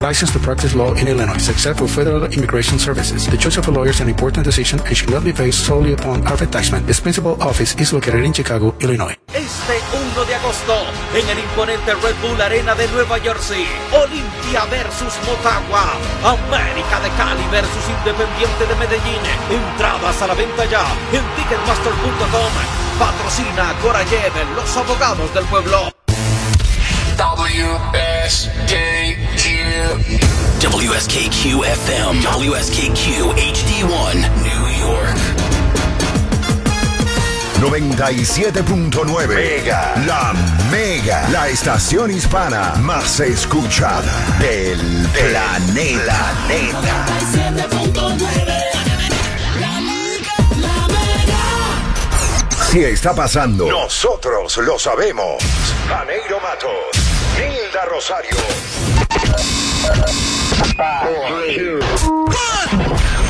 Licensed to practice law in Illinois, except for federal immigration services. The choice of a lawyer is an important decision and should not be based solely upon advertisement. Its principal office is located in Chicago, Illinois. Este 1 de agosto, en el imponente Red Bull Arena de Nueva Jersey, Olimpia versus Motagua, América de Cali versus Independiente de Medellín. Entradas a la venta ya en ticketmaster.com. Patrocina Corayev, los abogados del pueblo. WSKQ. WSKQ FM. WSKQ HD1. New York. 97.9 Mega. La Mega. La estación hispana más escuchada del planeta. Si está pasando, nosotros lo sabemos. Janeiro Matos, Hilda Rosario. Five, Four, three, two, one.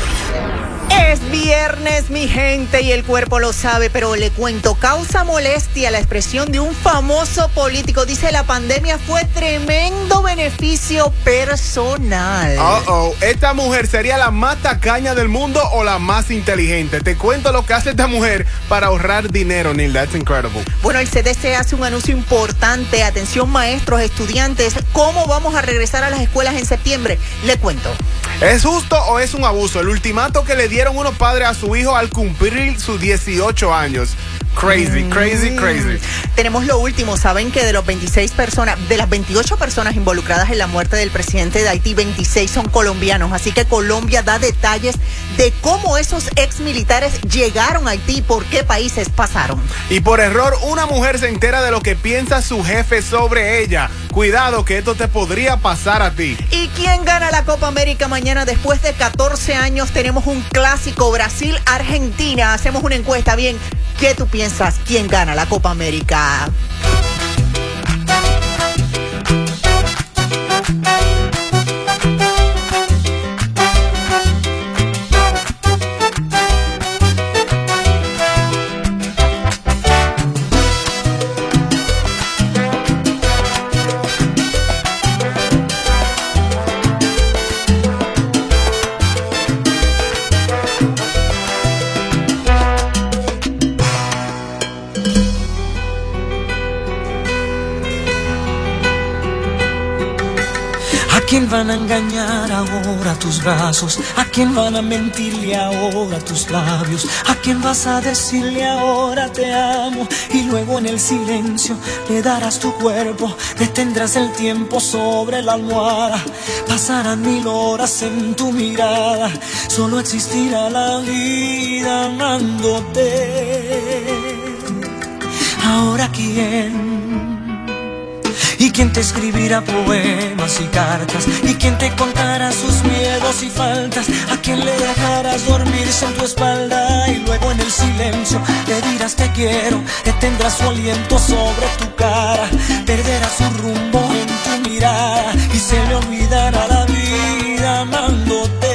Es viernes, mi gente, y el cuerpo lo sabe, pero le cuento, causa molestia la expresión de un famoso político. Dice, la pandemia fue tremendo beneficio personal. Uh oh, esta mujer sería la más tacaña del mundo o la más inteligente. Te cuento lo que hace esta mujer para ahorrar dinero, Neil. That's incredible. Bueno, el CDC hace un anuncio importante. Atención, maestros, estudiantes, ¿cómo vamos a regresar a las escuelas en septiembre? Le cuento. ¿Es justo o es un abuso? El ultimato que le dieron unos padres a su hijo al cumplir sus 18 años. Crazy, crazy, crazy. Tenemos lo último, saben que de los 26 personas, de las 28 personas involucradas en la muerte del presidente de Haití, 26 son colombianos, así que Colombia da detalles de cómo esos ex militares llegaron a Haití y por qué países pasaron. Y por error, una mujer se entera de lo que piensa su jefe sobre ella. Cuidado que esto te podría pasar a ti. ¿Y quién gana la Copa América mañana? Después de 14 años tenemos un clásico Brasil-Argentina. Hacemos una encuesta. Bien, ¿qué tú piensas? ¿Quién gana la Copa América? Van a engañar ahora tus brazos? ¿A quién van a mentirle ahora tus labios? ¿A quién vas a decirle ahora te amo? Y luego en el silencio le darás tu cuerpo, detendrás el tiempo sobre la almohada. Pasarán mil horas en tu mirada, solo existirá la vida amándote. Ahora quién ¿Y quién te escribirá poemas y cartas? ¿Y quién te contará sus miedos y faltas? ¿A quién le dejarás dormirse en tu espalda? Y luego en el silencio le dirás te quiero Detendrás su aliento sobre tu cara Perderás su rumbo en tu mirada Y se le olvidará la vida amándote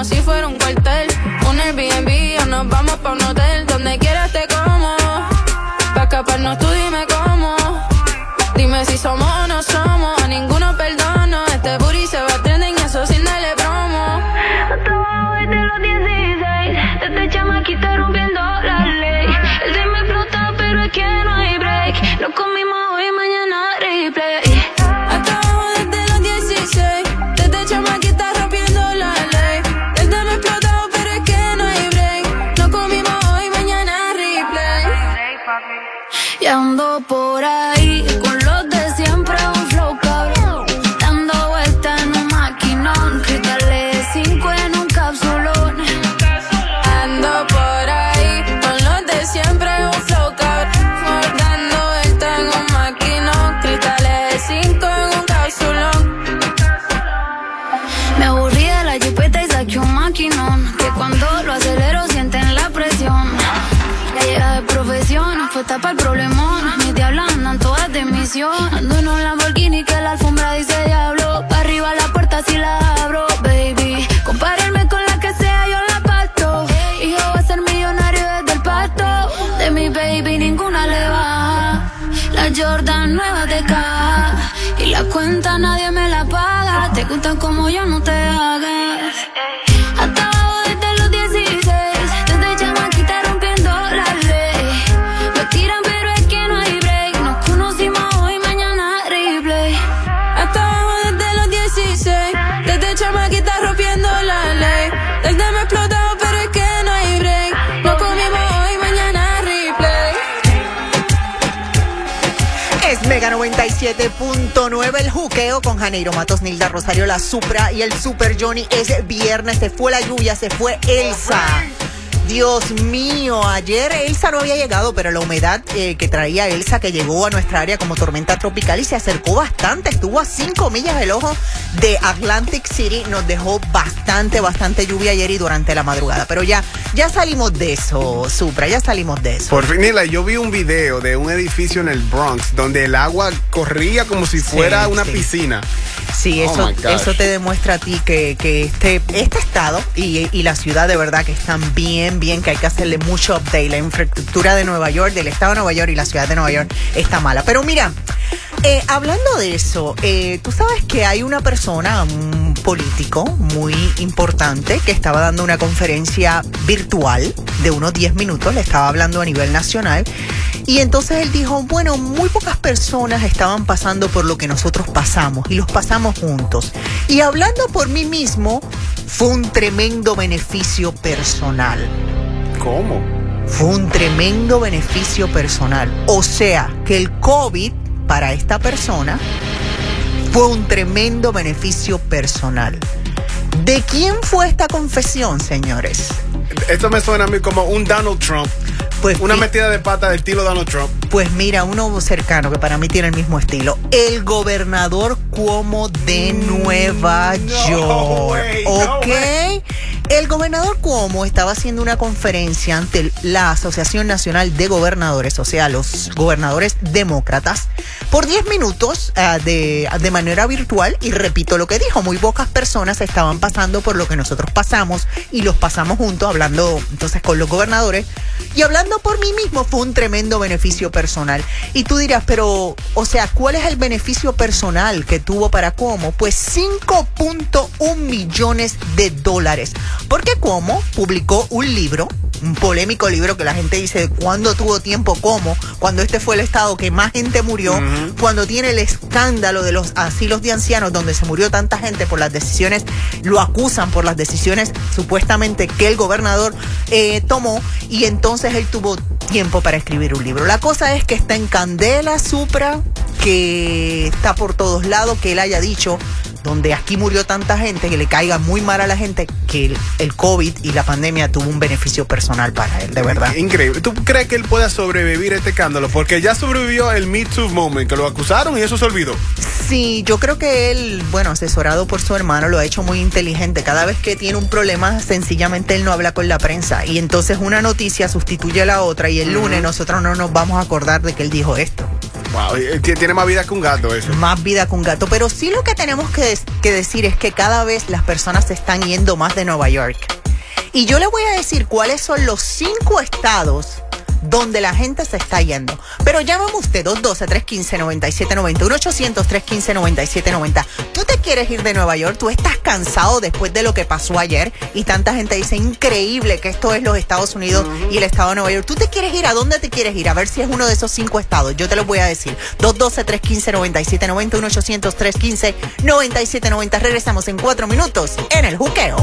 como si fuera un cuartel. Misión. Ando en un Lamborghini que la alfombra dice diablo. Pa' arriba la puerta si la abro, baby. Compárenme con la que sea, yo la. Y yo voy a ser millonario desde el pasto. De mi baby ninguna le baja. La Jordan nueva de caja. Y la cuenta nadie me la paga. Te gustan como yo, no te hagas. 107.9 El Juqueo con Janeiro Matos, Nilda Rosario, La Supra y el Super Johnny. Es viernes, se fue la lluvia, se fue Elsa. Dios mío, ayer Elsa no había llegado, pero la humedad eh, que traía Elsa, que llegó a nuestra área como tormenta tropical y se acercó bastante, estuvo a 5 millas del ojo de Atlantic City, nos dejó bastante, bastante lluvia ayer y durante la madrugada. Pero ya, ya salimos de eso, Supra, ya salimos de eso. Por fin, Nila, yo vi un video de un edificio en el Bronx donde el agua corría como si fuera una sí. piscina. Sí, Oh eso, eso te demuestra a ti que, que este, este estado y, y la ciudad de verdad que están bien, bien, que hay que hacerle mucho update. La infraestructura de Nueva York, del estado de Nueva York y la ciudad de Nueva York está mala. Pero mira, eh, hablando de eso, eh, tú sabes que hay una persona, un político muy importante, que estaba dando una conferencia virtual de unos 10 minutos, le estaba hablando a nivel nacional. Y entonces él dijo, bueno, muy pocas personas estaban pasando por lo que nosotros pasamos y los pasamos juntos. Y hablando por mí mismo, fue un tremendo beneficio personal. ¿Cómo? Fue un tremendo beneficio personal. O sea, que el COVID para esta persona fue un tremendo beneficio personal. ¿De quién fue esta confesión, señores? Esto me suena a mí como un Donald Trump. Pues Una metida de pata del estilo Donald Trump. Pues mira, uno cercano que para mí tiene el mismo estilo. El gobernador Cuomo de Nueva York. way, no ¿Ok? El gobernador Cuomo estaba haciendo una conferencia ante la Asociación Nacional de Gobernadores, o sea, los gobernadores demócratas, por 10 minutos ah, de, de manera virtual. Y repito lo que dijo, muy pocas personas estaban pasando por lo que nosotros pasamos y los pasamos juntos, hablando entonces con los gobernadores. Y hablando por mí mismo, fue un tremendo beneficio personal. Y tú dirás, pero, o sea, ¿cuál es el beneficio personal que tuvo para Cuomo? Pues 5.1 millones de dólares. Porque Cuomo publicó un libro, un polémico libro que la gente dice, ¿cuándo tuvo tiempo Cuomo? Cuando este fue el estado que más gente murió, cuando tiene el escándalo de los asilos de ancianos donde se murió tanta gente por las decisiones, lo acusan por las decisiones supuestamente que el gobernador eh, tomó y entonces él tuvo tiempo para escribir un libro. La cosa es que está en candela, Supra, que está por todos lados, que él haya dicho donde aquí murió tanta gente, que le caiga muy mal a la gente, que el, el COVID y la pandemia tuvo un beneficio personal para él, de verdad. Increíble. ¿Tú crees que él pueda sobrevivir a este escándalo? Porque ya sobrevivió el Me Too moment, que lo acusaron y eso se olvidó. Sí, yo creo que él, bueno, asesorado por su hermano, lo ha hecho muy inteligente. Cada vez que tiene un problema, sencillamente él no habla con la prensa. Y entonces una noticia sustituye a la otra y el lunes nosotros no nos vamos a acordar de que él dijo esto. Wow, y- y tiene más vida que un gato eso. Más vida que un gato. Pero sí lo que tenemos que, que decir es que cada vez las personas se están yendo más de Nueva York. Y yo le voy a decir cuáles son los cinco estados donde la gente se está yendo. Pero llámame usted, 212-315-9790, 1-800-315-9790. ¿Tú te quieres ir de Nueva York? ¿Tú estás cansado después de lo que pasó ayer? Y tanta gente dice, increíble que esto es los Estados Unidos y el estado de Nueva York. ¿Tú te quieres ir? ¿A dónde te quieres ir? A ver si es uno de esos cinco estados. Yo te lo voy a decir. 212-315-9790, 1-800-315-9790. Regresamos en cuatro minutos en el juqueo.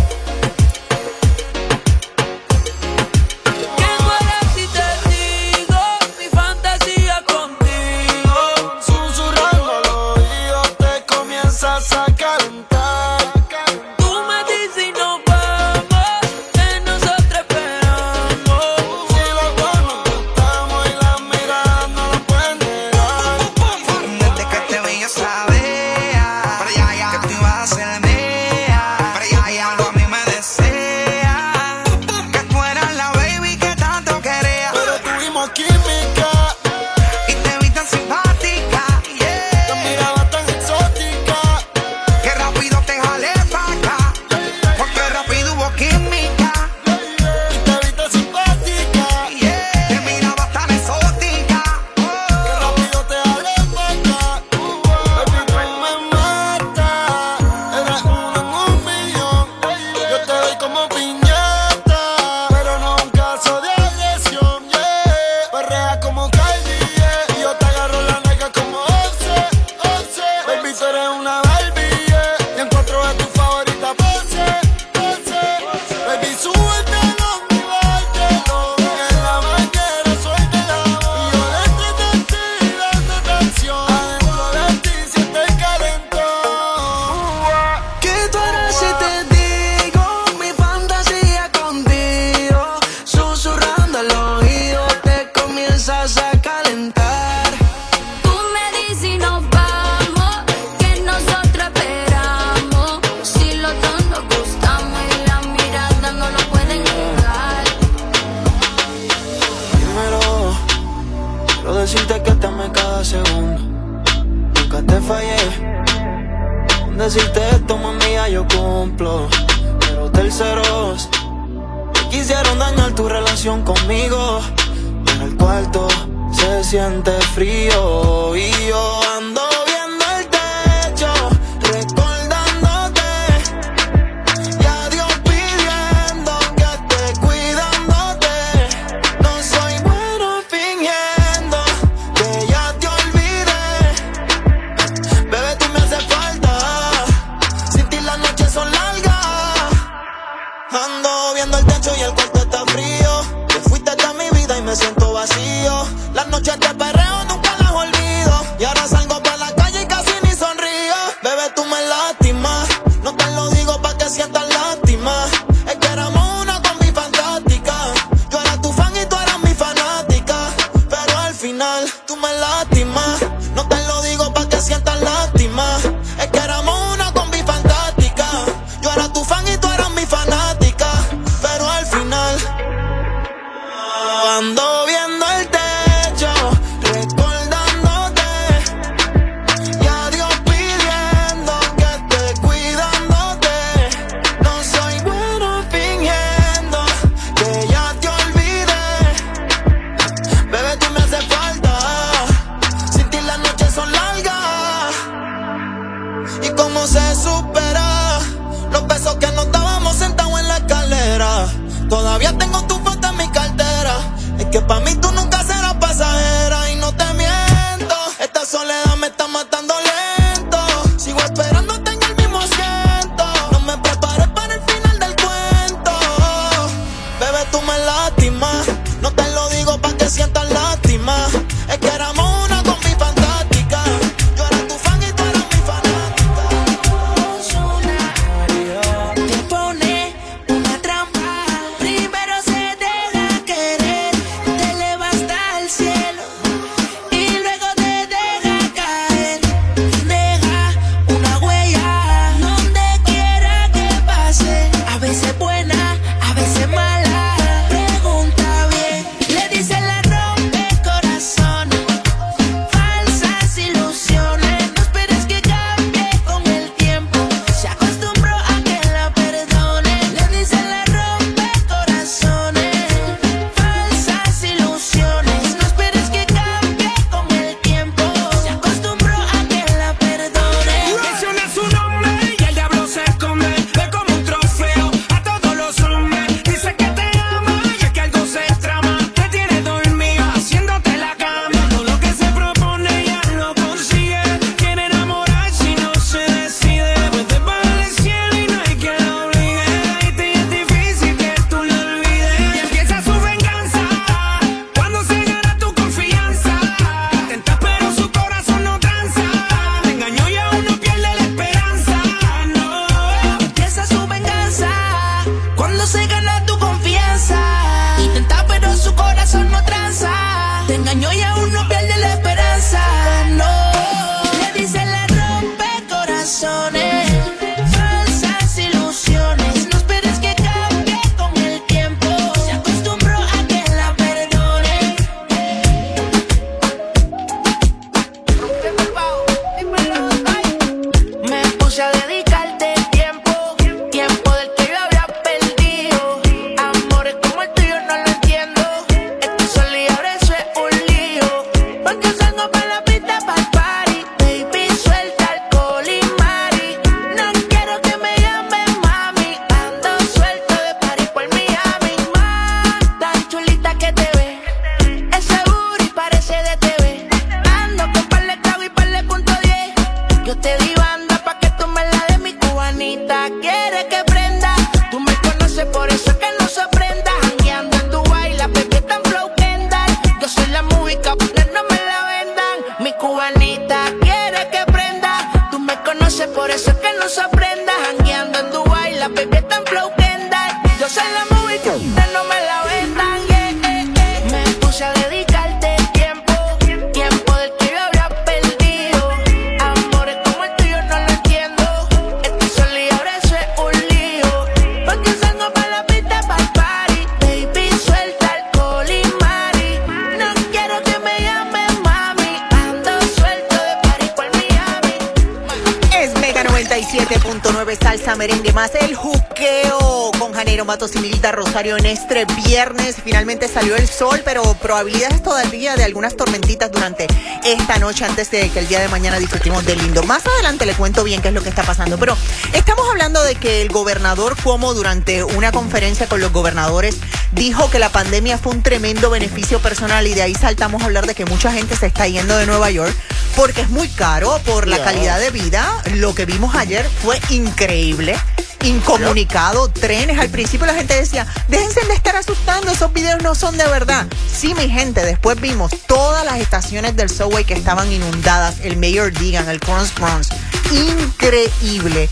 viernes, finalmente salió el sol, pero probabilidades todavía de algunas tormentitas durante esta noche antes de que el día de mañana disfrutemos de lindo. Más adelante le cuento bien qué es lo que está pasando, pero estamos hablando de que el gobernador Cuomo durante una conferencia con los gobernadores dijo que la pandemia fue un tremendo beneficio personal y de ahí saltamos a hablar de que mucha gente se está yendo de Nueva York porque es muy caro por la calidad de vida. Lo que vimos ayer fue increíble incomunicado, trenes. Al principio la gente decía, déjense de estar asustando, esos videos no son de verdad. Sí, mi gente, después vimos todas las estaciones del subway que estaban inundadas, el Mayor Digan, el Cross Bronx. Increíble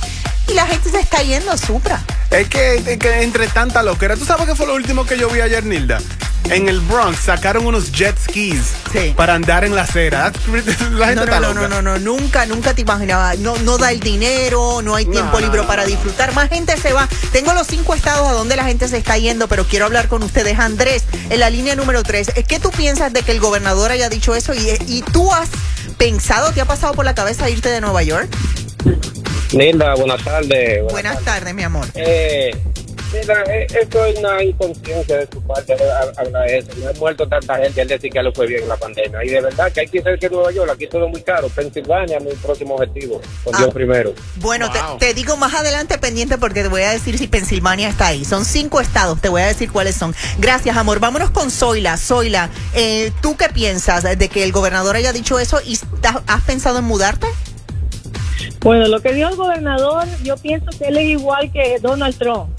y la gente se está yendo supra. Es que, es que entre tanta loquera, ¿tú sabes qué fue lo último que yo vi ayer, Nilda? En el Bronx sacaron unos jet skis sí. para andar en la acera. La gente no, no, está loca. no, no, no, no, nunca, nunca te imaginaba. No, no da el dinero, no hay tiempo no. libre para disfrutar. Más gente se va. Tengo los cinco estados a donde la gente se está yendo, pero quiero hablar con ustedes. Andrés, en la línea número tres, ¿eh, ¿qué tú piensas de que el gobernador haya dicho eso y, eh, y tú has pensado, te ha pasado por la cabeza irte de Nueva York? Linda, buenas tardes. Buenas, tardes, mi amor. Eh, mira, eh, esto es una inconsciencia de su parte, eh, agradezco. No ha muerto tanta gente al decir que lo fue bien la pandemia. Y de verdad que hay que saber que Nueva York, aquí todo muy caro. Pensilvania, mi próximo objetivo, con ah, Dios primero. Bueno, te, digo más adelante pendiente porque te voy a decir si Pensilvania está ahí. Son cinco estados, te voy a decir cuáles son. Gracias, amor. Vámonos con Zoila. Zoila, eh, ¿tú qué piensas de que el gobernador haya dicho eso y has pensado en mudarte? Bueno, lo que dio el gobernador, yo pienso que él es igual que Donald Trump.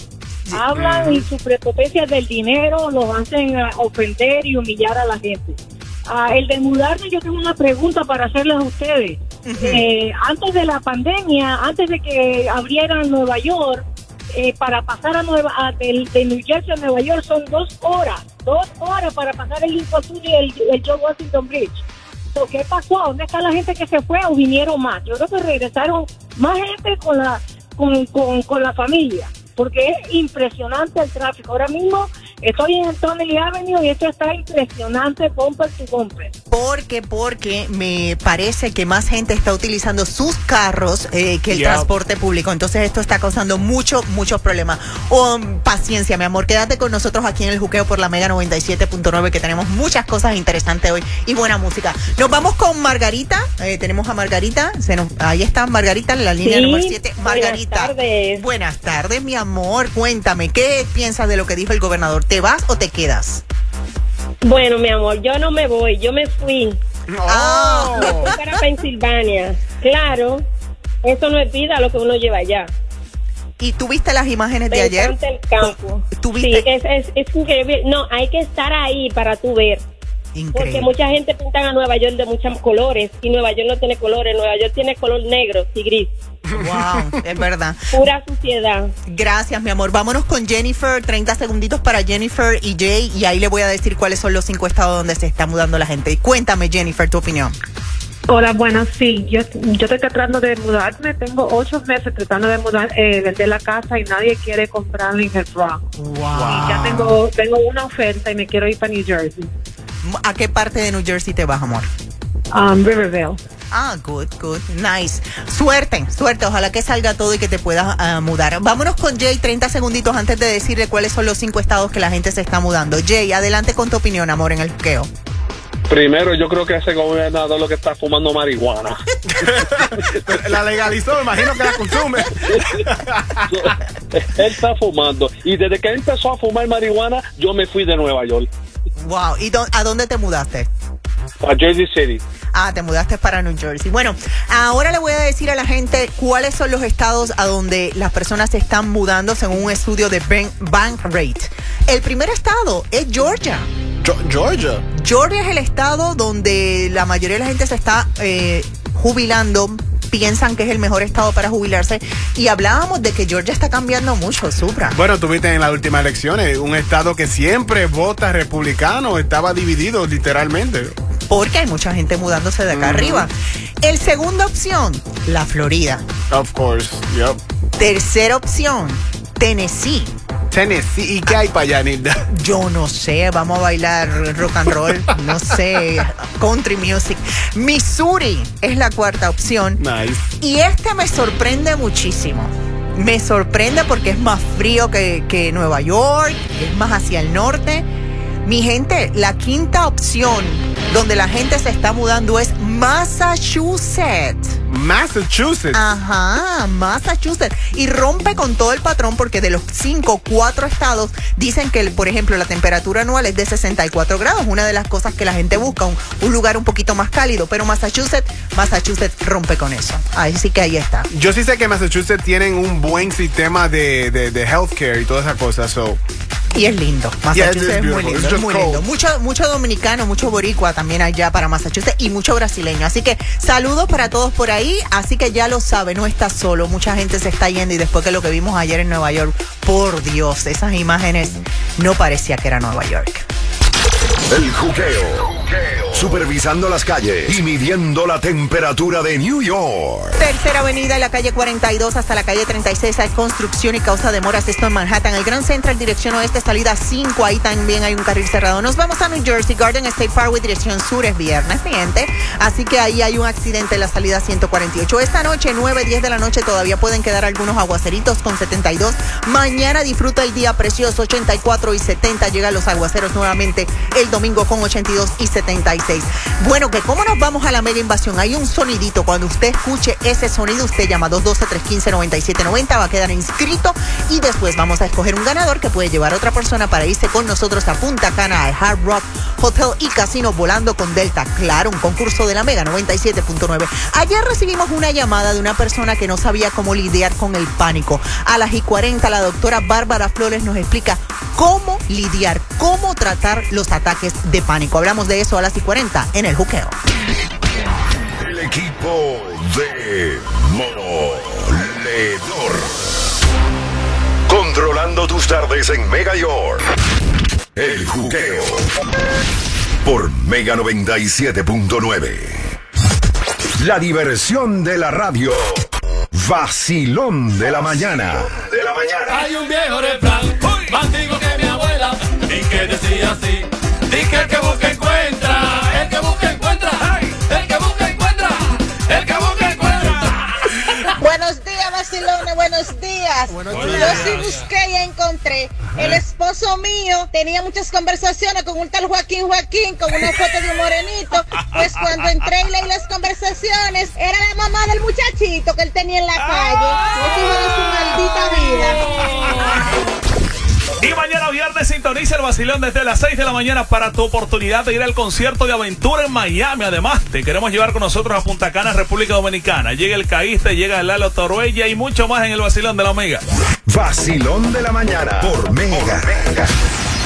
Hablan y su prepotencia del dinero los hacen ah, ofender y humillar a la gente. Ah, el de mudarse, yo tengo una pregunta para hacerles a ustedes. Eh, antes de la pandemia, antes de que abrieran Nueva York, eh, para pasar a Nueva, a- de, New Jersey a Nueva York son dos horas, dos horas para pasar el Lincoln Tunnel y el, el George Washington Bridge. ¿Qué pasó? ¿Dónde está la gente que se fue o vinieron más? Yo creo que regresaron más gente con la, con, con, con la familia, porque es impresionante el tráfico. Ahora mismo estoy en el Tony Avenue y esto está impresionante, bumper to bumper. Porque, porque me parece que más gente está utilizando sus carros eh, que el Yeah. transporte público. Entonces esto está causando mucho, muchos problemas. Um, paciencia, mi amor. Quédate con nosotros aquí en el Juqueo por la Mega 97.9 que tenemos muchas cosas interesantes hoy y buena música. Nos vamos con Margarita. Eh, tenemos a Margarita. Se nos- ahí está Margarita en la línea Sí, número 7. buenas Margarita. tardes. Buenas tardes, mi amor. Cuéntame, ¿qué piensas de lo que dijo el gobernador? ¿Te vas o te quedas? Bueno, mi amor, yo no me voy, yo me fui. Ah. Me fui para Pensilvania. Claro, eso no es vida lo que uno lleva allá. ¿Y tuviste las imágenes de ayer? el campo. ¿Tuviste? Sí, es, es, es increíble. No, hay que estar ahí para tú ver. Porque mucha gente pintan a Nueva York de muchos colores y Nueva York no tiene colores. Nueva York tiene color negro y gris. Wow, es verdad. Pura suciedad. Gracias, mi amor. Vámonos con Jennifer. 30 segunditos para Jennifer y Jay. Y ahí le voy a decir cuáles son los cinco estados donde se está mudando la gente. Y cuéntame, Jennifer, tu opinión. Hola, bueno, sí, yo, yo estoy tratando de mudarme, tengo ocho meses tratando de mudar, eh, vender la casa y nadie quiere comprar en el Bronx. Y ya tengo, tengo una oferta y me quiero ir para New Jersey, ¿A qué parte de New Jersey te vas, amor? um, Rivervale. Ah, good, good, nice. Suerte, suerte. Ojalá que salga todo y que te puedas ah, mudar. Vámonos con Jay, 30 segunditos antes de decirle cuáles son los cinco estados que la gente se está mudando. Jay, adelante con tu opinión, amor, en el juqueo. Primero, yo creo que ese gobernador lo que está fumando marihuana. La legalizó, me imagino que la consume. Él está fumando. Y desde que él empezó a fumar marihuana, yo me fui de Nueva York. Wow. ¿Y a dónde te mudaste? A Jersey City. Ah, te mudaste para New Jersey. Bueno, ahora le voy a decir a la gente cuáles son los estados a donde las personas se están mudando según un estudio de Bank, Bankrate. El primer estado es Georgia. Georgia. Georgia es el estado donde la mayoría de la gente se está eh, jubilando. Piensan que es el mejor estado para jubilarse. Y hablábamos de que Georgia está cambiando mucho, Supra. Bueno, tuviste en las últimas elecciones un estado que siempre vota republicano, estaba dividido literalmente. Porque hay mucha gente mudándose de acá arriba. El segunda opción, la Florida. Of course, yep. Tercera opción, Tennessee. Tennessee, ¿y qué hay para allá, Nilda? Yo no sé, vamos a bailar rock and roll, no sé, country music. Missouri es la cuarta opción. Nice. Y este me sorprende muchísimo. Me sorprende porque es más frío que, que Nueva York, es más hacia el norte. Mi gente, la quinta opción donde la gente se está mudando es Massachusetts. Massachusetts. Ajá, Massachusetts. Y rompe con todo el patrón porque de los cinco, cuatro estados dicen que, por ejemplo, la temperatura anual es de 64 grados. Una de las cosas que la gente busca, un, un lugar un poquito más cálido. Pero Massachusetts, Massachusetts rompe con eso. Ahí sí que ahí está. Yo sí sé que Massachusetts tienen un buen sistema de, de, de healthcare y todas esas cosas, so. Y es lindo. Massachusetts es muy lindo. Es muy cold. lindo. Mucho, mucho dominicano, mucho boricua también allá para Massachusetts y mucho brasileño. Así que saludos para todos por ahí. Así que ya lo sabe, no está solo. Mucha gente se está yendo y después que lo que vimos ayer en Nueva York, por Dios, esas imágenes no parecía que era Nueva York. El juqueo. Supervisando las calles y midiendo la temperatura de New York. Tercera avenida, la calle 42 hasta la calle 36 hay construcción y causa demoras. Esto en Manhattan. El Grand Central, dirección oeste, salida 5. Ahí también hay un carril cerrado. Nos vamos a New Jersey, Garden State Parkway, dirección sur. Es viernes, gente. Así que ahí hay un accidente en la salida 148. Esta noche, 9, 10 de la noche, todavía pueden quedar algunos aguaceritos con 72. Mañana disfruta el día precioso, 84 y 70. Llegan los aguaceros nuevamente el domingo con 82 y 76. Bueno, que cómo nos vamos a la mega invasión. Hay un sonidito. Cuando usted escuche ese sonido, usted llama 212-315-9790. Va a quedar inscrito y después vamos a escoger un ganador que puede llevar a otra persona para irse con nosotros a Punta Cana, al Hard Rock Hotel y Casino volando con Delta. Claro, un concurso de la Mega 97.9. Ayer recibimos una llamada de una persona que no sabía cómo lidiar con el pánico. A las y 40, la doctora Bárbara Flores nos explica cómo lidiar, cómo tratar los ataques de pánico. Hablamos de eso a las y 40 en el juqueo. El equipo de Moledor. Controlando tus tardes en Mega York. El juqueo. Por Mega 97.9. La diversión de la radio. Vacilón de la mañana. De la mañana. Hay un viejo refrán, más antiguo que mi abuela, y que decía así: Dije el que busca buenos días. Yo días. sí busqué y encontré. El esposo mío tenía muchas conversaciones con un tal Joaquín Joaquín, con una foto de un morenito. Pues cuando entré y leí las conversaciones, era la mamá del muchachito que él tenía en la calle. Es hijo de su maldita sintoniza el vacilón desde las 6 de la mañana para tu oportunidad de ir al concierto de aventura en Miami. Además, te queremos llevar con nosotros a Punta Cana, República Dominicana. Llega el Caíste, llega el Lalo Toruella y mucho más en el vacilón de la Omega. Vacilón de la mañana. Por Mega.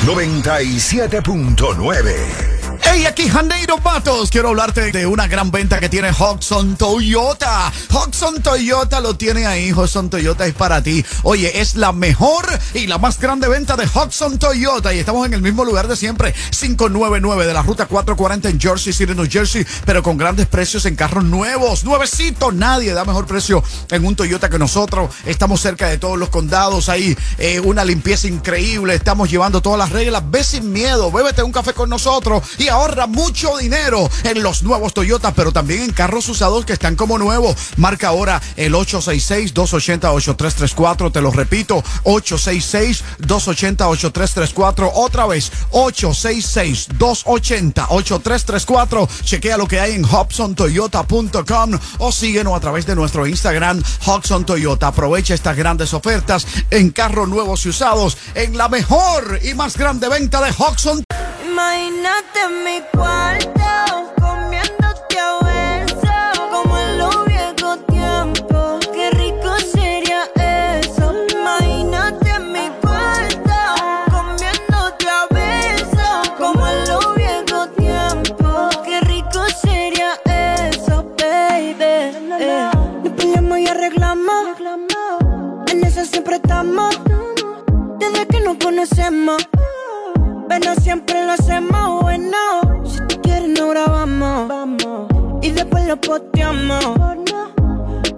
97.9. Hey, aquí Janeiro Matos. Quiero hablarte de una gran venta que tiene Hudson Toyota. Hudson Toyota lo tiene ahí. Hudson Toyota es para ti. Oye, es la mejor y la más grande venta de Hudson Toyota. Y estamos en el mismo lugar de siempre. 599 de la ruta 440 en Jersey City, New Jersey. Pero con grandes precios en carros nuevos. Nuevecitos. Nadie da mejor precio en un Toyota que nosotros. Estamos cerca de todos los condados. Ahí eh, una limpieza increíble. Estamos llevando todas las reglas. Ve sin miedo. Bébete un café con nosotros y ahorra mucho dinero en los nuevos Toyota, pero también en carros usados que están como nuevos. Marca ahora el 866-280-8334. Te lo repito, 866-280-8334. Otra vez, 866-280-8334. Chequea lo que hay en HobsonToyota.com o síguenos a través de nuestro Instagram, Hobson Toyota. Aprovecha estas grandes ofertas en carros nuevos y usados en la mejor y más grande venta de Hobson. Imagínate mi cuarto, comiéndote a besos, como en los viejos tiempos. Qué rico sería eso. Imagínate en mi cuarto, comiéndote a besos, como en los viejos tiempos. Qué rico sería eso, baby. Eh, Nos peleamos y arreglamos, en eso siempre estamos, desde que nos conocemos. Pero siempre lo hacemos bueno. Si tú quieres, no grabamos. Y después lo posteamos.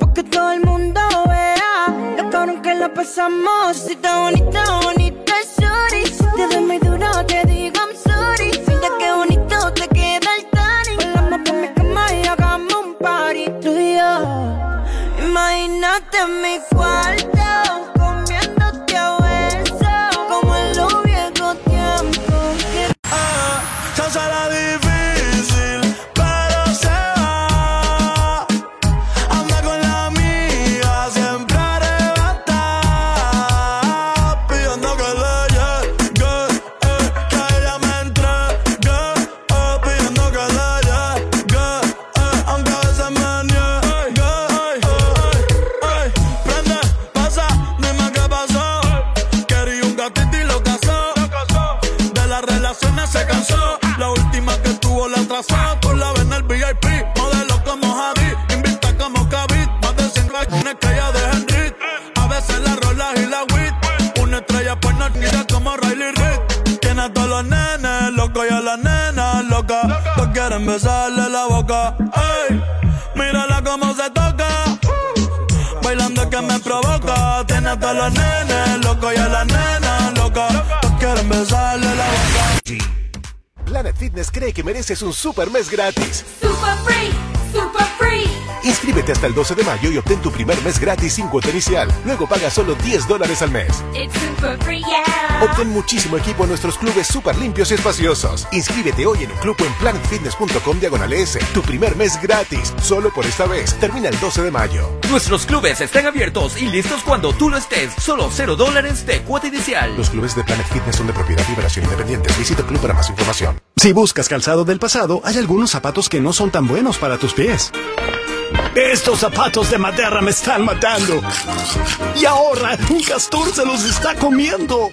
Porque todo el mundo vea lo cabrón que la pasamos. Si está bonita, bonita, sorry. Si te doy muy duro, te digo I'm sorry. Mira qué bonito te queda el tanning. Volamos por mi cama y hagamos un party. Tú y yo. Imagínate mi cuarto. Quieren besarle la boca. Ey, mírala cómo se toca. Bailando que me provoca. Tiene a todos los nenes locos y a las nenas locas. Todos quieren besarle la boca. Planet Fitness cree que mereces un super mes gratis. Super free. Inscríbete hasta el 12 de mayo y obtén tu primer mes gratis sin cuota inicial. Luego paga solo 10 dólares al mes. It's super free, yeah. Obtén muchísimo equipo en nuestros clubes super limpios y espaciosos. Inscríbete hoy en un club o en planetfitness.com diagonal S. Tu primer mes gratis, solo por esta vez. Termina el 12 de mayo. Nuestros clubes están abiertos y listos cuando tú lo estés. Solo cero dólares de cuota inicial. Los clubes de Planet Fitness son de propiedad y operación independientes. Visita el club para más información. Si buscas calzado del pasado, hay algunos zapatos que no son tan buenos para tus pies. Estos zapatos de madera me están matando. Y ahora un castor se los está comiendo.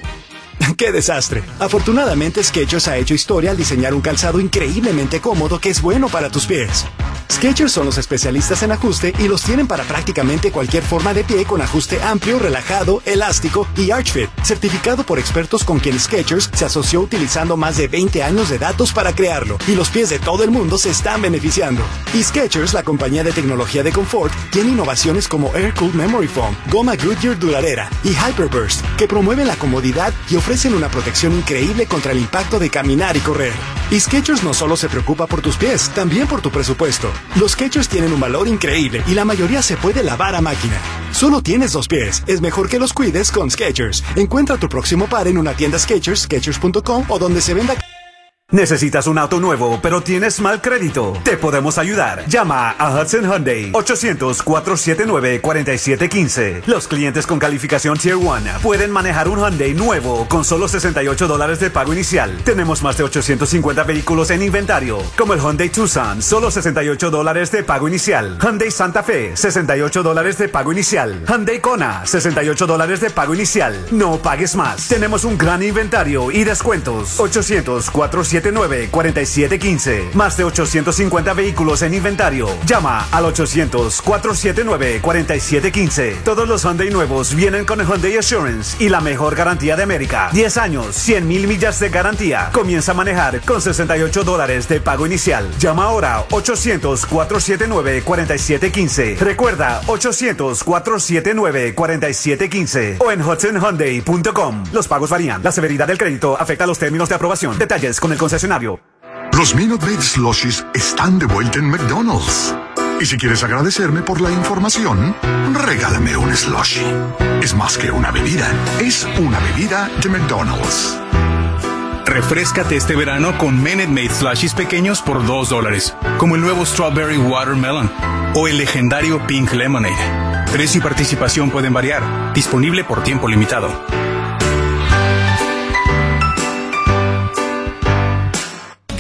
¡Qué desastre! Afortunadamente, Skechers ha hecho historia al diseñar un calzado increíblemente cómodo que es bueno para tus pies. Skechers son los especialistas en ajuste y los tienen para prácticamente cualquier forma de pie con ajuste amplio, relajado, elástico y Arch Fit, certificado por expertos con quien Skechers se asoció utilizando más de 20 años de datos para crearlo y los pies de todo el mundo se están beneficiando. Y Skechers, la compañía de tecnología de confort, tiene innovaciones como Air Cool Memory Foam, goma Goodyear duradera y Hyperburst, que promueven la comodidad y ofrecen una protección increíble contra el impacto de caminar y correr. Y Skechers no solo se preocupa por tus pies, también por tu presupuesto. Los Skechers tienen un valor increíble y la mayoría se puede lavar a máquina. Solo tienes dos pies, es mejor que los cuides con Skechers. Encuentra tu próximo par en una tienda Skechers, Skechers.com o donde se venda ¿Necesitas un auto nuevo, pero tienes mal crédito? Te podemos ayudar. Llama a Hudson Hyundai 800-479-4715. Los clientes con calificación Tier 1 pueden manejar un Hyundai nuevo con solo 68 dólares de pago inicial. Tenemos más de 850 vehículos en inventario, como el Hyundai Tucson, solo 68 dólares de pago inicial. Hyundai Santa Fe, 68 dólares de pago inicial. Hyundai Kona, 68 dólares de pago inicial. No pagues más. Tenemos un gran inventario y descuentos. 800 479 4715 Más de 850 vehículos en inventario. Llama al 800-479-4715. Todos los Hyundai nuevos vienen con el Hyundai Assurance y la mejor garantía de América. 10 años, 100 mil millas de garantía. Comienza a manejar con 68 dólares de pago inicial. Llama ahora 800-479-4715. Recuerda 800-479-4715 o en hudsonhyundai.com. Los pagos varían. La severidad del crédito afecta los términos de aprobación. Detalles con el concesionario. Los Minute Maid Slushies están de vuelta en McDonald's. Y si quieres agradecerme por la información, regálame un slushie. Es más que una bebida, es una bebida de McDonald's. Refrescate este verano con Minute Maid Slushies pequeños por 2 dólares, como el nuevo Strawberry Watermelon o el legendario Pink Lemonade. Precio y participación pueden variar, disponible por tiempo limitado.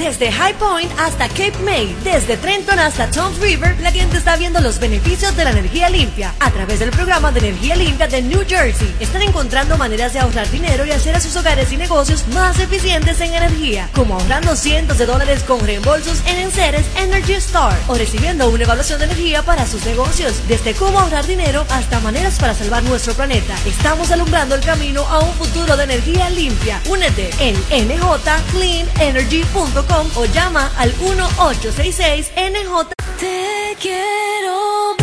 Desde High Point hasta Cape May, desde Trenton hasta Toms River, la gente está viendo los beneficios de la energía limpia. A través del programa de energía limpia de New Jersey, están encontrando maneras de ahorrar dinero y hacer a sus hogares y negocios más eficientes en energía, como ahorrando cientos de dólares con reembolsos en enseres Energy Star o recibiendo una evaluación de energía para sus negocios. Desde cómo ahorrar dinero hasta maneras para salvar nuestro planeta. Estamos alumbrando el camino a un futuro de energía limpia. Únete en njcleanenergy.com o llama al 1866-NJ. Te quiero,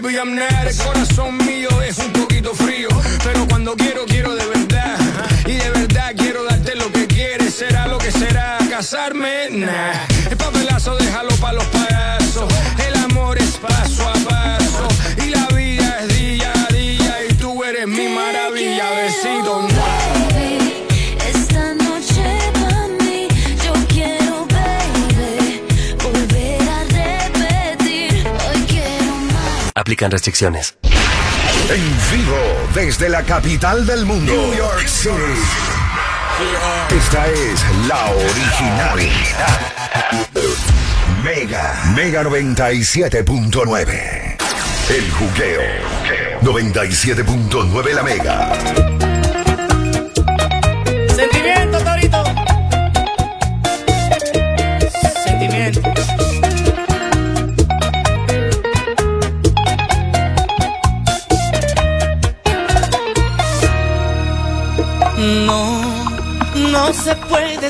baby, I'm not. El corazón mío es un poquito frío, pero cuando quiero, quiero de verdad. Y de verdad quiero darte lo que quieres, será lo que será. Casarme, nah. aplican restricciones. En vivo, desde la capital del mundo, New York City. Esta es la original. Mega, Mega 97.9. El juqueo. 97.9 la Mega.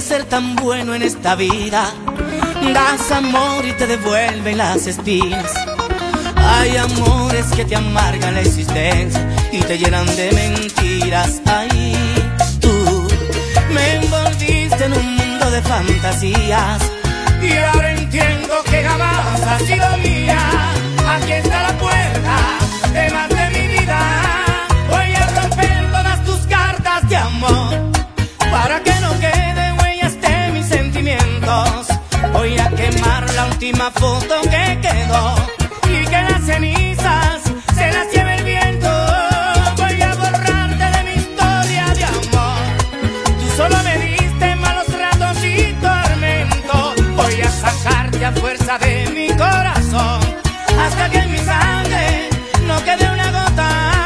ser tan bueno en esta vida. Das amor y te devuelven las espinas. Hay amores que te amargan la existencia y te llenan de mentiras. Ahí tú me envolviste en un mundo de fantasías. Y ahora entiendo que jamás ha sido mía. Aquí está la puerta de más de mi vida. Voy a romper todas tus cartas de amor. última foto que quedó y que las cenizas se las lleve el viento. Voy a borrarte de mi historia de amor. Tú solo me diste malos ratos y tormento. Voy a sacarte a fuerza de mi corazón hasta que en mi sangre no quede una gota.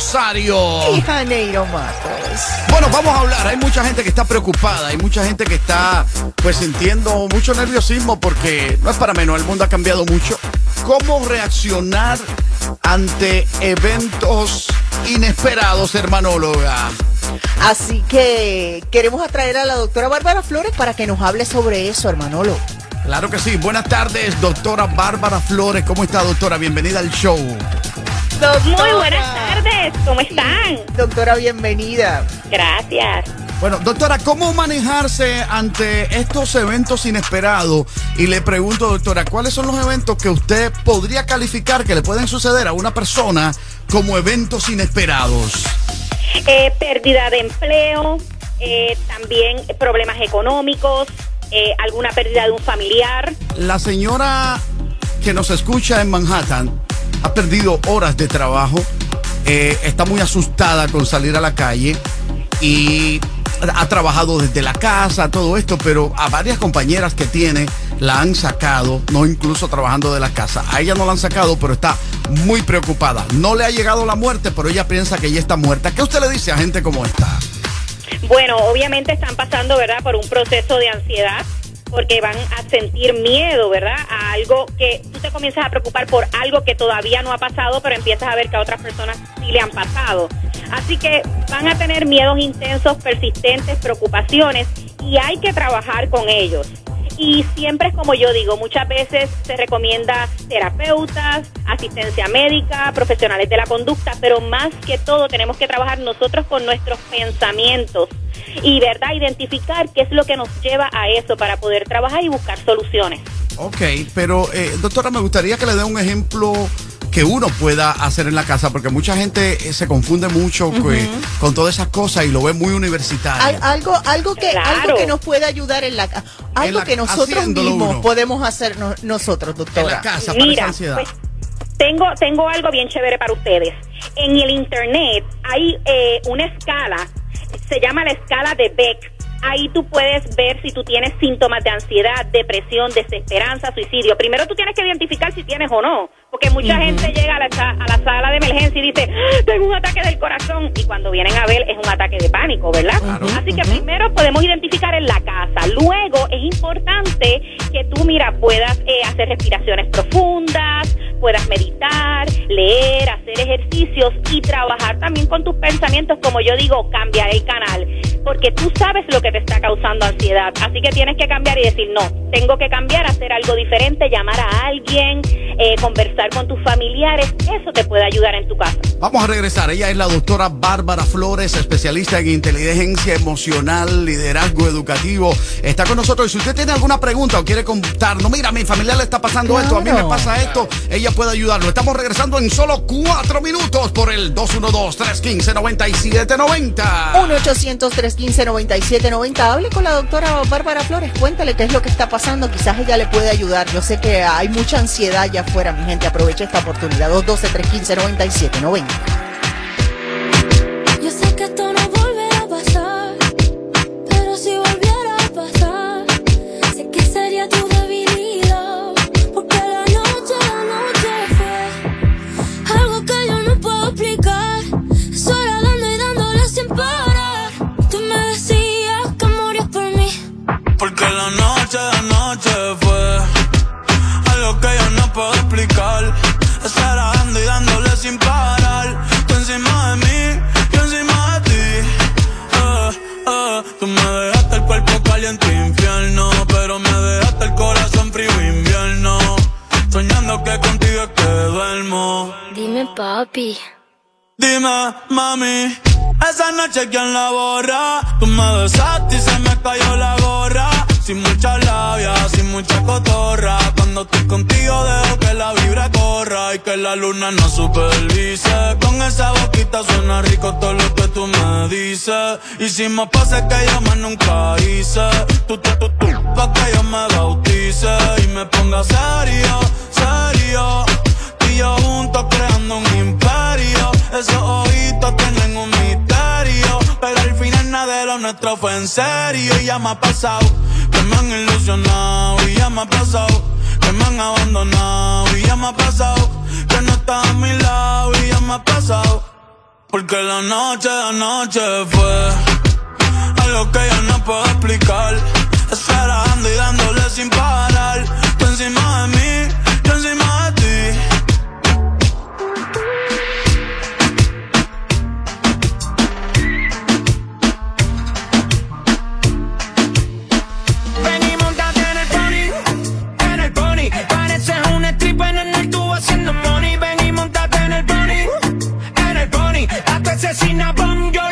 Rosario. Y Janeiro Matos. Bueno, vamos a hablar. Hay mucha gente que está preocupada, hay mucha gente que está pues sintiendo mucho nerviosismo porque no es para menos, el mundo ha cambiado mucho. ¿Cómo reaccionar ante eventos inesperados, hermanóloga? Así que queremos atraer a la doctora Bárbara Flores para que nos hable sobre eso, hermanolo. Claro que sí. Buenas tardes, doctora Bárbara Flores. ¿Cómo está, doctora? Bienvenida al show. Muy buenas tardes, ¿cómo están? Doctora, bienvenida. Gracias. Bueno, doctora, ¿cómo manejarse ante estos eventos inesperados? Y le pregunto, doctora, ¿cuáles son los eventos que usted podría calificar que le pueden suceder a una persona como eventos inesperados? Eh, pérdida de empleo, eh, también problemas económicos, eh, alguna pérdida de un familiar. La señora que nos escucha en Manhattan ha perdido horas de trabajo, eh, está muy asustada con salir a la calle y ha trabajado desde la casa, todo esto, pero a varias compañeras que tiene la han sacado, no incluso trabajando de la casa. A ella no la han sacado, pero está muy preocupada. No le ha llegado la muerte, pero ella piensa que ella está muerta. ¿Qué usted le dice a gente como esta? Bueno, obviamente están pasando, ¿verdad?, por un proceso de ansiedad porque van a sentir miedo, ¿verdad? A algo que tú te comienzas a preocupar por algo que todavía no ha pasado, pero empiezas a ver que a otras personas sí le han pasado. Así que van a tener miedos intensos, persistentes, preocupaciones y hay que trabajar con ellos. Y siempre es como yo digo, muchas veces se recomienda terapeutas, asistencia médica, profesionales de la conducta, pero más que todo tenemos que trabajar nosotros con nuestros pensamientos y verdad identificar qué es lo que nos lleva a eso para poder trabajar y buscar soluciones. Ok, pero eh, doctora, me gustaría que le dé un ejemplo que uno pueda hacer en la casa, porque mucha gente eh, se confunde mucho que- con todas esas cosas y lo ve muy universitario. Al- algo, algo que, algo que nos puede ayudar en la ca- algo la- que nosotros mismos uno. podemos hacer no- nosotros, doctora. Mira, pues, tengo, tengo algo bien chévere para ustedes. En el internet hay eh, una escala, se llama la escala de Beck. Ahí tú puedes ver si tú tienes síntomas de ansiedad, depresión, desesperanza, suicidio. Primero tú tienes que identificar si tienes o no, porque mucha gente llega a la, a la sala de emergencia y dice, "Ah, tengo un ataque del corazón, y cuando vienen a ver es un ataque de pánico, ¿verdad? Así que primero podemos identificar en la casa. Luego es importante que tú, mira, puedas eh, hacer respiraciones profundas, puedas meditar, leer, hacer ejercicios y trabajar también con tus pensamientos, como yo digo, cambiar el canal, porque tú sabes lo que te está causando ansiedad, así que tienes que cambiar y decir, no, tengo que cambiar, hacer algo diferente, llamar a alguien, eh, conversar con tus familiares, eso te puede ayudar en tu casa. Vamos a regresar. Ella es la doctora Bárbara Flores, especialista en inteligencia emocional, liderazgo educativo. Está con nosotros. Y si usted tiene alguna pregunta o quiere contarnos, mira, a mi familiar le está pasando esto, a mí me pasa esto, ella puede ayudarlo. Estamos regresando en solo cuatro minutos por el 212-315-9790. 1-800-315-9790. Hable con la doctora Bárbara Flores. Cuéntale qué es lo que está pasando. Quizás ella le puede ayudar. Yo sé que hay mucha ansiedad allá afuera, mi gente. Aprovecha esta oportunidad. 212-315-9790. Mami, esa noche quién la borra. Tú me besaste y se me cayó la gorra. Sin mucha labia, sin mucha cotorra. Cuando estoy contigo dejo que la vibra corra. y que la luna no supervise. Con esa boquita suena rico todo lo que tú me dices. Hicimos pases que yo más nunca hice. Tú, tú, tú, tú, pa' que yo me bautice y me ponga serio, serio. Tú y yo juntos creando un imperio. Esos ojitos tienen un misterio. Pero al final nada de nuestro fue en serio. Y ya me ha pasado que me han ilusionado. Y ya me ha pasado que me han abandonado. Y ya me ha pasado que no estás a mi lado. Y ya me ha pasado. Porque la noche de anoche fue algo que yo no puedo explicar. Esperando y dándole sin parar. Money. Ven y montate en el pony, en el pony. A tu asesina bom, yo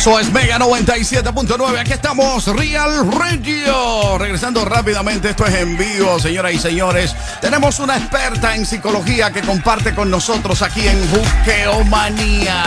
Eso es Mega 97.9. Aquí estamos, Real Radio. Regresando rápidamente, esto es en vivo, señoras y señores. Tenemos una experta en psicología que comparte con nosotros aquí en Buqueomanía.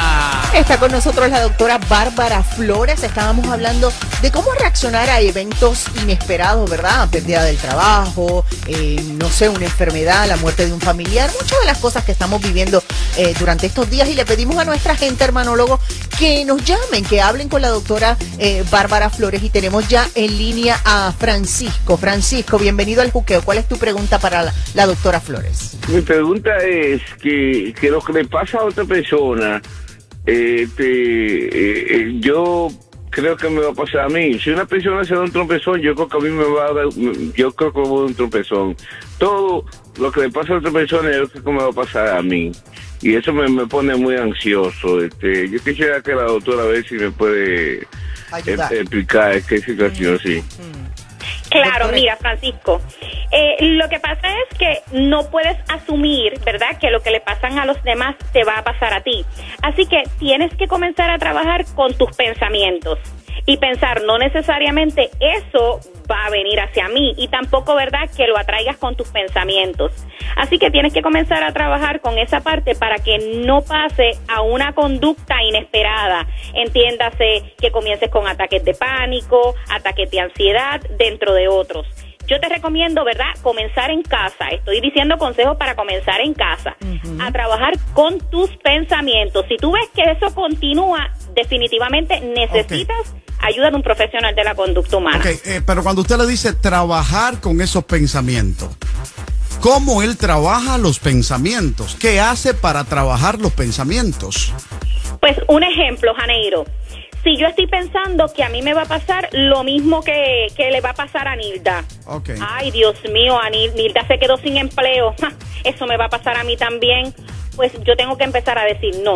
Está con nosotros la doctora Bárbara Flores. Estábamos hablando de cómo reaccionar a eventos inesperados, ¿verdad? Pérdida del trabajo, eh, no sé, una enfermedad, la muerte de un familiar, muchas de las cosas que estamos viviendo eh, durante estos días. Y le pedimos a nuestra gente, hermanólogo, que nos llamen, que hablen con la doctora eh, Bárbara Flores. Y tenemos ya en línea a Francisco. Francisco, bienvenido al juqueo. ¿Cuál es tu pregunta para la, doctora Flores? Mi pregunta es que, que lo que le pasa a otra persona, eh, eh, eh, yo creo que me va a pasar a mí. Si una persona se da un trompezón, yo creo que a mí me va a dar, yo creo que me va a dar un trompezón. Todo lo que le pasa a otra persona, yo creo que me va a pasar a mí. Y eso me, me pone muy ansioso. Este, yo quisiera que la doctora a ver si me puede Ayudar. eh, explicar qué situación, sí. Claro, mira, Francisco, eh, lo que pasa es que no puedes asumir, ¿verdad?, que lo que le pasan a los demás te va a pasar a ti. Así que tienes que comenzar a trabajar con tus pensamientos y pensar, no necesariamente eso va a venir hacia mí y tampoco, ¿verdad?, que lo atraigas con tus pensamientos. Así que tienes que comenzar a trabajar con esa parte para que no pase a una conducta inesperada. Entiéndase que comiences con ataques de pánico, ataques de ansiedad, dentro de otros. Yo te recomiendo, ¿verdad? Comenzar en casa. Estoy diciendo consejos para comenzar en casa. A trabajar con tus pensamientos. Si tú ves que eso continúa, definitivamente necesitas ayuda de un profesional de la conducta humana. Ok, eh, pero cuando usted le dice trabajar con esos pensamientos, ¿cómo él trabaja los pensamientos? ¿Qué hace para trabajar los pensamientos? Pues un ejemplo, Janeiro. Si yo estoy pensando que a mí me va a pasar lo mismo que, que le va a pasar a Nilda. Ok. Ay, Dios mío, a Nil- Nilda se quedó sin empleo. Eso me va a pasar a mí también. Pues yo tengo que empezar a decir, no,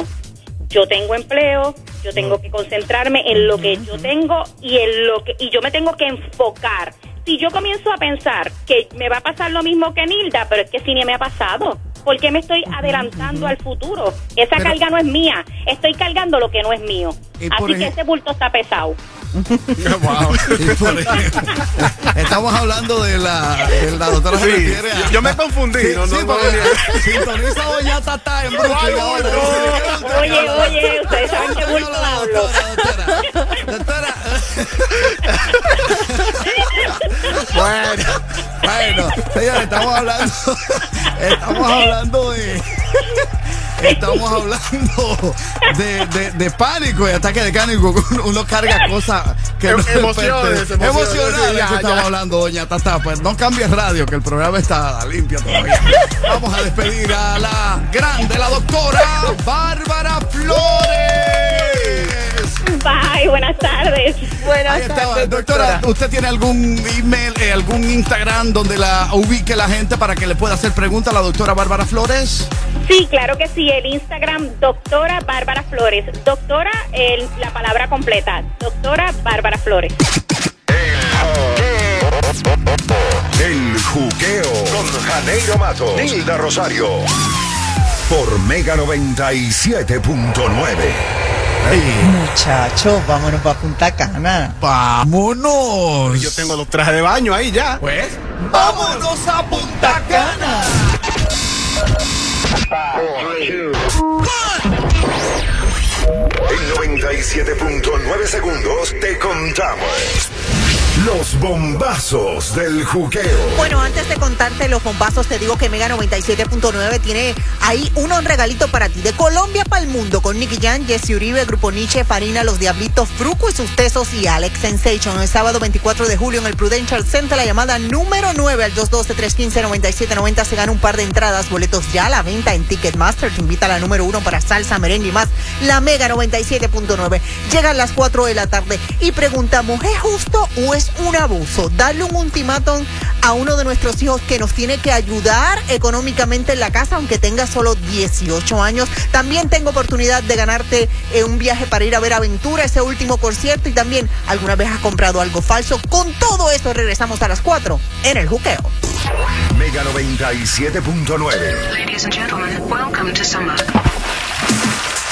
yo tengo empleo, yo tengo que concentrarme en lo que yo tengo y en lo que y yo me tengo que enfocar. Si yo comienzo a pensar que me va a pasar lo mismo que Nilda, pero es que si ni me ha pasado, ¿por qué me estoy adelantando al futuro? Esa Pero- carga no es mía, estoy cargando lo que no es mío. Así que ese bulto está pesado. Estamos hablando de la, de la doctora Sí, yo- yo me confundí, Sí, no, no, sí, no, porque no. sintoniza Doña Tata en Brooklyn ahora. Oye, oye, ustedes saben qué bulto hablo. Bueno, bueno, señores, estamos hablando, estamos hablando de, estamos hablando de, de, de pánico y ataque de pánico. Uno carga cosas que no Em- emociones, emociones, Emocionales ya, que estamos hablando, doña Tata. Pues no cambies radio, que el programa está limpio todavía. Vamos a despedir a la grande, la doctora Bárbara Flores. Bye, buenas tardes. Ahí estaba. Doctora, ¿usted tiene algún email, eh, algún Instagram donde la ubique la gente para que le pueda hacer preguntas a la doctora Bárbara Flores? Sí, claro que sí. El Instagram, doctora Bárbara Flores. Doctora, el- la palabra completa. Doctora Bárbara Flores. El juqueo con Janeiro Mato, Nilda Rosario. Por Mega 97.9. Muchachos, vámonos para Punta Cana. Vámonos. Yo tengo los trajes de baño ahí ya. Pues, vámonos a Punta Cana. En 97.9 segundos te contamos los bombazos del juqueo. Bueno, antes de contarte los bombazos, te digo que Mega 97.9 tiene ahí un regalito para ti. De Colombia para el mundo, con Nicky Jan, Jesse Uribe, Grupo Nietzsche, Farina, Los Diablitos, Fruco y sus tesos y Alex Sensation. El sábado 24 de julio en el Prudential Center, la llamada número 9 al 212-315-9790 se gana un par de entradas, boletos ya a la venta en Ticketmaster. Te invita a la número 1 para salsa, merengue y más. La Mega 97.9. Llegan las 4 de la tarde y preguntamos, ¿es justo o es un abuso darle un ultimátum a uno de nuestros hijos que nos tiene que ayudar económicamente en la casa, aunque tenga solo 18 años? También tengo oportunidad de ganarte eh, un viaje para ir a ver Aventura, ese último concierto, y también alguna vez has comprado algo falso. Con todo eso regresamos a las 4 en el juqueo. Mega 97.9. Ladies and gentlemen, welcome to summer.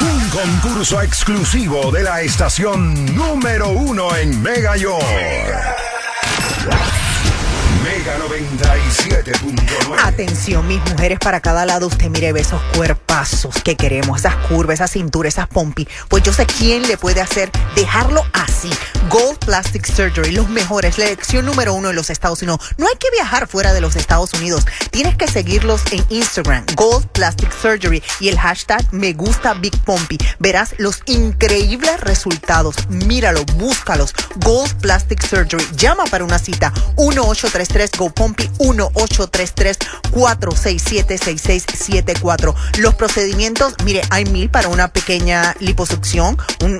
Un concurso exclusivo de la estación número uno en Mega York. Mega 97.9. Atención, mis mujeres, para cada lado usted mire ve esos cuerpazos que queremos, esas curvas, esas cinturas, esas pompis. Pues yo sé quién le puede hacer dejarlo así. Gold Plastic Surgery, los mejores, la elección número uno en los Estados Unidos. No hay que viajar fuera de los Estados Unidos. Tienes que seguirlos en Instagram, Gold Plastic Surgery y el hashtag me gusta Big Pompy. Verás los increíbles resultados. Míralo, búscalos. Gold Plastic Surgery. Llama para una cita 183 433 GoPompi 1833 467 6674. Los procedimientos, mire, hay mil para una pequeña liposucción,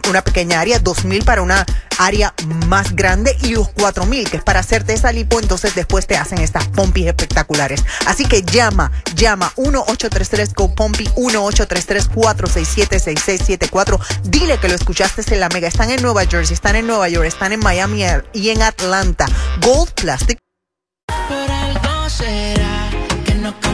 una pequeña área, dos mil para una área más grande y los cuatro mil que es para hacerte esa lipo, entonces después te hacen estas pompis espectaculares. Así que llama, llama 1833 GoPompi 1833 467 6674. Dile que lo escuchaste en la Mega. Están en Nueva Jersey, están en Nueva York, están en Miami y en Atlanta. Gold Plastic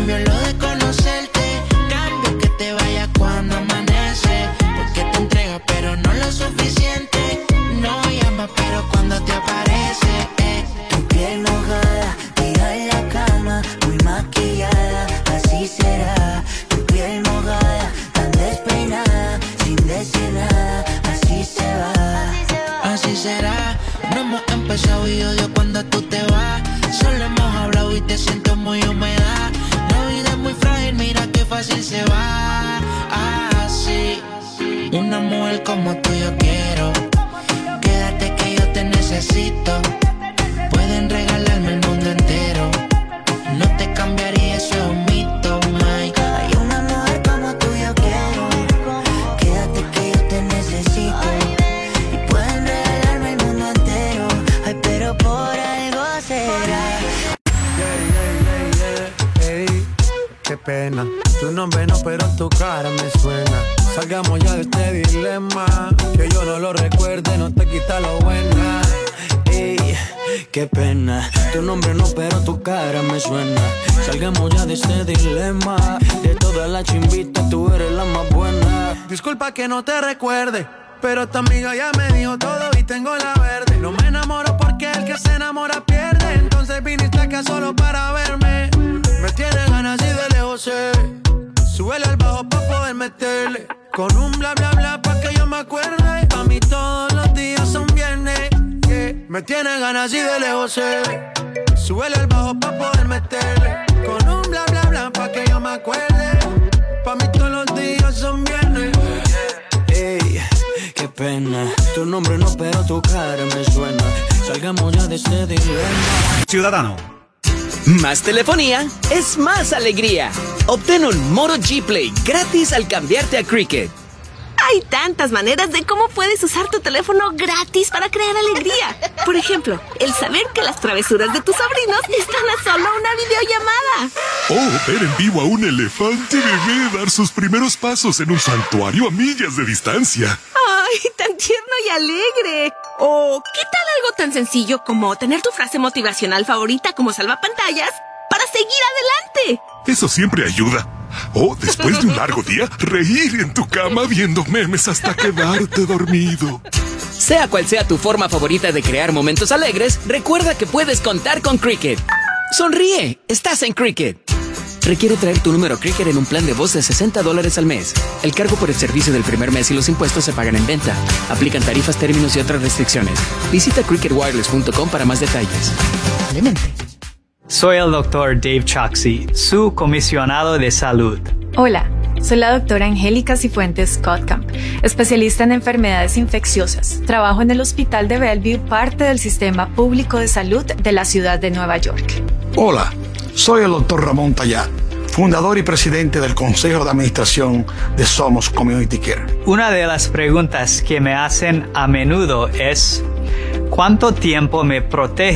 cambio lo de conocerte. Cambio que te vaya cuando amanece. Porque te entrega, pero no lo suficiente. No llama, pero cuando te aparece. eh. Tu piel mojada, tira en la cama, muy maquillada, así será. Tu piel mojada, tan despeinada, sin decir nada, así se va. Así será. No hemos empezado y odio cuando tú te vas. Solo hemos hablado y te siento muy humedad. Fácil se va. Así. Una mujer como tú yo quiero. Quédate que yo te necesito. Pueden regalarme el mundo entero. No te cambiaría, eso es un mito, Mike. Hay una mujer como tú yo quiero. Quédate que yo te necesito. Y pueden regalarme el mundo entero. Ay, pero por algo será. Ey, qué pena. Tu nombre no, pero tu cara me suena. Salgamos ya de este dilema. Que yo no lo recuerde, no te quita lo buena. Ey, qué pena. Tu nombre no, pero tu cara me suena. Salgamos ya de este dilema. De todas las chimbitas, tú eres la más buena. Disculpa que no te recuerde. Pero tu amiga ya me dijo todo y tengo la verde. No me enamoro porque el que se enamora pierde. Entonces viniste acá solo para verme. Me sé. Súbele al bajo pa' poder meterle. Con un bla bla bla pa' que yo me acuerde. Pa' mí todos los días son viernes. yeah. Me tiene ganas y de lejos sé. Súbele al bajo pa' poder meterle. Con un bla bla bla pa' que yo me acuerde. Pa' mí todos los días son viernes. Ey, qué pena. Tu nombre no, pero tu cara me suena. Salgamos ya de este dilema. Ciudadano. Más telefonía es más alegría. Obtén un Moto G Play gratis al cambiarte a Cricket. Hay tantas maneras de cómo puedes usar tu teléfono gratis para crear alegría. Por ejemplo, el saber que las travesuras de tus sobrinos están a solo una videollamada. Oh, ver en vivo a un elefante bebé dar sus primeros pasos en un santuario a millas de distancia. ¡Ay, tan tierno y alegre! O, ¿qué tal algo tan sencillo como tener tu frase motivacional favorita como salvapantallas para seguir adelante? Eso siempre ayuda. O después de un largo día, reír en tu cama viendo memes hasta quedarte dormido. Sea cual sea tu forma favorita de crear momentos alegres, recuerda que puedes contar con Cricket. Sonríe, estás en Cricket. Requiere traer tu número Cricket en un plan de voz de 60 dólares al mes. El cargo por el servicio del primer mes y los impuestos se pagan en venta. Aplican tarifas, términos y otras restricciones. Visita cricketwireless.com para más detalles. Soy el doctor Dave Choxy, su comisionado de salud. Hola, soy la doctora Angélica Cifuentes Scottcamp, especialista en enfermedades infecciosas. Trabajo en el Hospital de Bellevue, parte del sistema público de salud de la ciudad de Nueva York. Hola, soy el doctor Ramón Tayá, fundador y presidente del Consejo de Administración de Somos Community Care. Una de las preguntas que me hacen a menudo es, ¿cuánto tiempo me protege